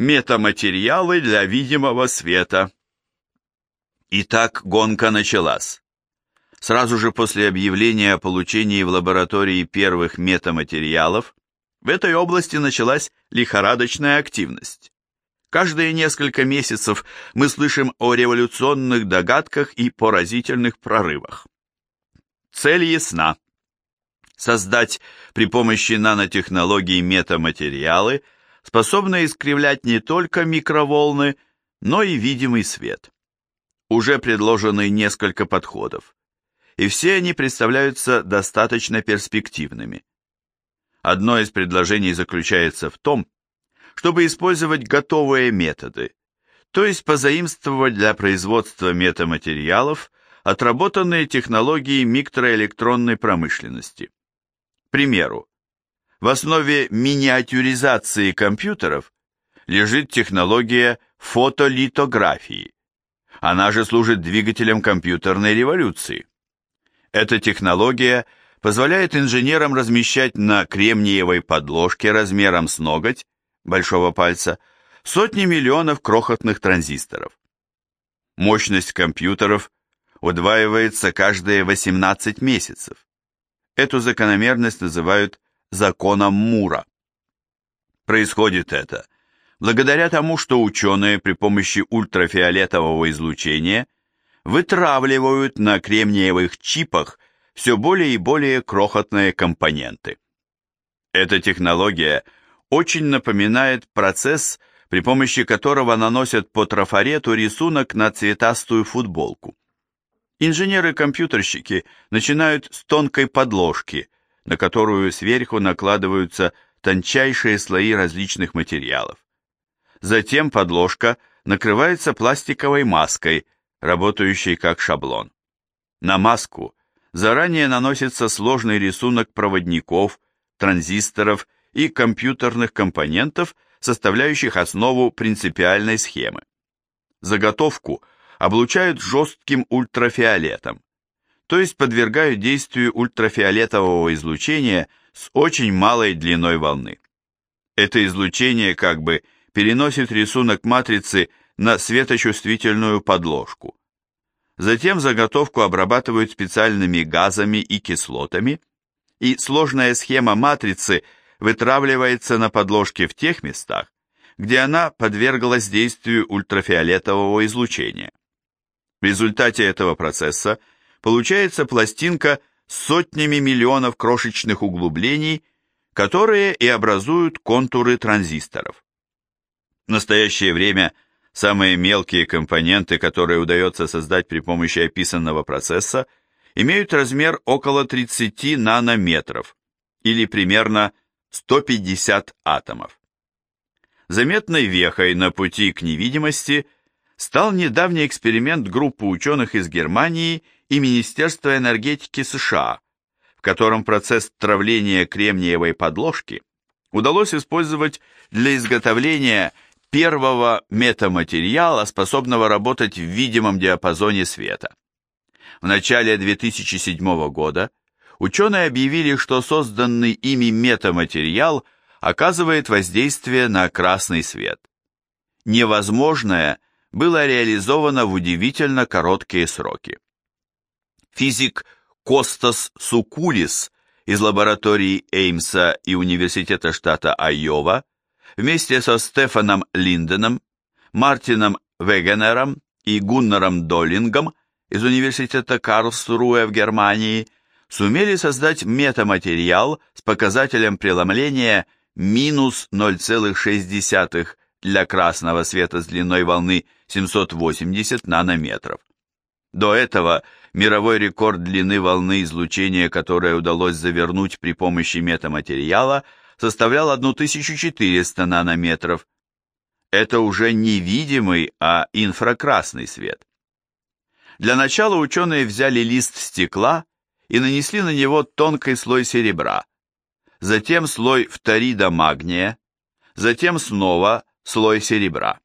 Метаматериалы для видимого света. Итак, гонка началась. Сразу же после объявления о получении в лаборатории первых метаматериалов в этой области началась лихорадочная активность. Каждые несколько месяцев мы слышим о революционных догадках и поразительных прорывах. Цель ясна. Создать при помощи нанотехнологий метаматериалы – способная искривлять не только микроволны, но и видимый свет. Уже предложены несколько подходов, и все они представляются достаточно перспективными. Одно из предложений заключается в том, чтобы использовать готовые методы, то есть позаимствовать для производства метаматериалов отработанные технологии микроэлектронной промышленности. К примеру, в основе миниатюризации компьютеров лежит технология фотолитографии. Она же служит двигателем компьютерной революции. Эта технология позволяет инженерам размещать на кремниевой подложке размером с ноготь, большого пальца, сотни миллионов крохотных транзисторов. Мощность компьютеров удваивается каждые 18 месяцев. Эту закономерность называют законом Мура. Происходит это благодаря тому, что ученые при помощи ультрафиолетового излучения вытравливают на кремниевых чипах все более и более крохотные компоненты. Эта технология очень напоминает процесс, при помощи которого наносят по трафарету рисунок на цветастую футболку. Инженеры-компьютерщики начинают с тонкой подложки – на которую сверху накладываются тончайшие слои различных материалов. Затем подложка накрывается пластиковой маской, работающей как шаблон. На маску заранее наносится сложный рисунок проводников, транзисторов и компьютерных компонентов, составляющих основу принципиальной схемы. Заготовку облучают жестким ультрафиолетом то есть подвергают действию ультрафиолетового излучения с очень малой длиной волны. Это излучение как бы переносит рисунок матрицы на светочувствительную подложку. Затем заготовку обрабатывают специальными газами и кислотами, и сложная схема матрицы вытравливается на подложке в тех местах, где она подверглась действию ультрафиолетового излучения. В результате этого процесса получается пластинка с сотнями миллионов крошечных углублений, которые и образуют контуры транзисторов. В настоящее время самые мелкие компоненты, которые удается создать при помощи описанного процесса, имеют размер около 30 нанометров, или примерно 150 атомов. Заметной вехой на пути к невидимости стал недавний эксперимент группы ученых из Германии и Министерства энергетики США, в котором процесс травления кремниевой подложки удалось использовать для изготовления первого метаматериала, способного работать в видимом диапазоне света. В начале 2007 года ученые объявили, что созданный ими метаматериал оказывает воздействие на красный свет. Невозможное было реализовано в удивительно короткие сроки физик Костас Сукулис из лаборатории Эймса и Университета штата Айова вместе со Стефаном Линденом, Мартином Вегенером и Гуннером Доллингом из Университета Карлсруэ в Германии сумели создать метаматериал с показателем преломления минус 0,6 для красного света с длиной волны 780 нанометров. До этого мировой рекорд длины волны излучения, которое удалось завернуть при помощи метаматериала, составлял 1400 нанометров. Это уже не видимый, а инфракрасный свет. Для начала ученые взяли лист стекла и нанесли на него тонкий слой серебра, затем слой фторида магния, затем снова слой серебра.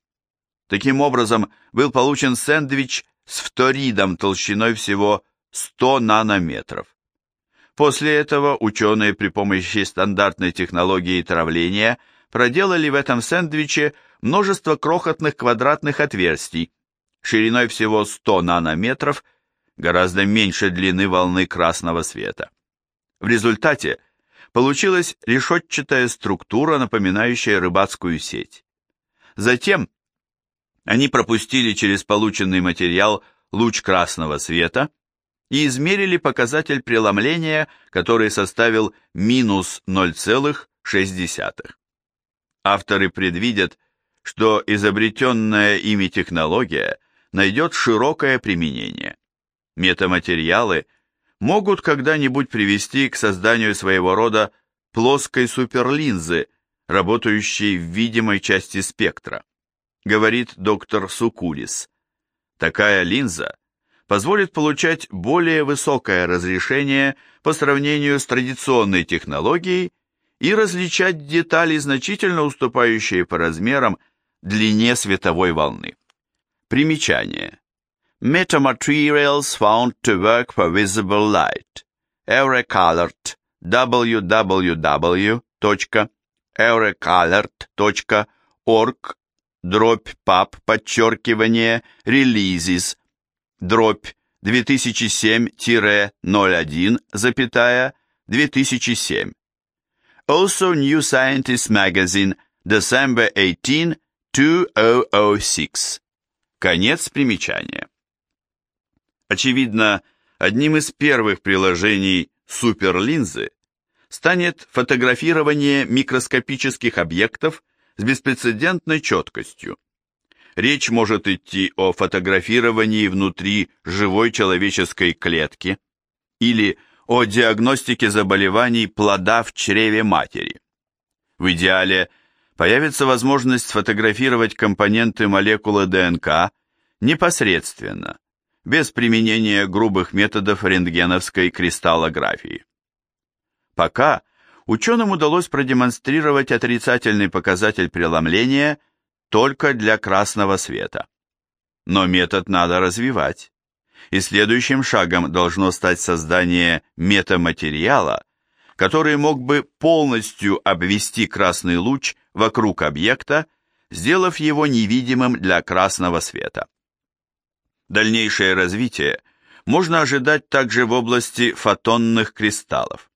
Таким образом, был получен сэндвич с фторидом толщиной всего 100 нанометров. После этого ученые при помощи стандартной технологии травления проделали в этом сэндвиче множество крохотных квадратных отверстий, шириной всего 100 нанометров, гораздо меньше длины волны красного света. В результате получилась решетчатая структура, напоминающая рыбацкую сеть. Затем они пропустили через полученный материал луч красного света и измерили показатель преломления, который составил минус 0,6. Авторы предвидят, что изобретенная ими технология найдет широкое применение. Метаматериалы могут когда-нибудь привести к созданию своего рода плоской суперлинзы, работающей в видимой части спектра, говорит доктор Сукулис. Такая линза позволит получать более высокое разрешение по сравнению с традиционной технологией и различать детали, значительно уступающие по размерам длине световой волны. Примечание. Metamaterials found to work for visible light. Eurecolored. www.eurecolored.org дробь пап, подчеркивание, releases, дробь 2007-01, запятая, 2007. Also New Scientist Magazine, December 18, 2006. Конец примечания. Очевидно, одним из первых приложений суперлинзы станет фотографирование микроскопических объектов с беспрецедентной четкостью. Речь может идти о фотографировании внутри живой человеческой клетки или о диагностике заболеваний плода в чреве матери. В идеале появится возможность сфотографировать компоненты молекулы ДНК непосредственно, без применения грубых методов рентгеновской кристаллографии. Пока ученым удалось продемонстрировать отрицательный показатель преломления только для красного света. Но метод надо развивать, и следующим шагом должно стать создание метаматериала, который мог бы полностью обвести красный луч вокруг объекта, сделав его невидимым для красного света. Дальнейшее развитие можно ожидать также в области фотонных кристаллов.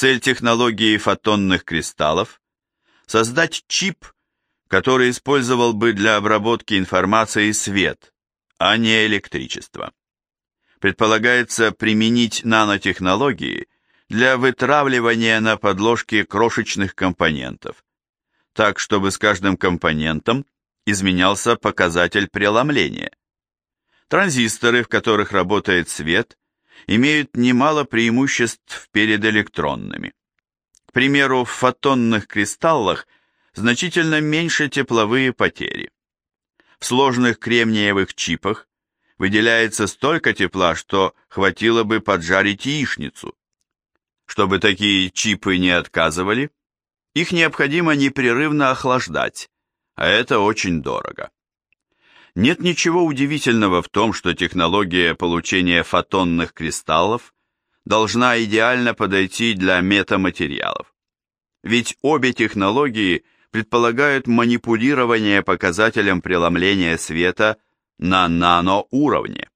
Цель технологии фотонных кристаллов – создать чип, который использовал бы для обработки информации свет, а не электричество. Предполагается применить нанотехнологии для вытравливания на подложке крошечных компонентов, так чтобы с каждым компонентом изменялся показатель преломления. Транзисторы, в которых работает свет, имеют немало преимуществ перед электронными. К примеру, в фотонных кристаллах значительно меньше тепловые потери. В сложных кремниевых чипах выделяется столько тепла, что хватило бы поджарить яичницу. Чтобы такие чипы не отказывали, их необходимо непрерывно охлаждать, а это очень дорого. Нет ничего удивительного в том, что технология получения фотонных кристаллов должна идеально подойти для метаматериалов. Ведь обе технологии предполагают манипулирование показателем преломления света на наноуровне.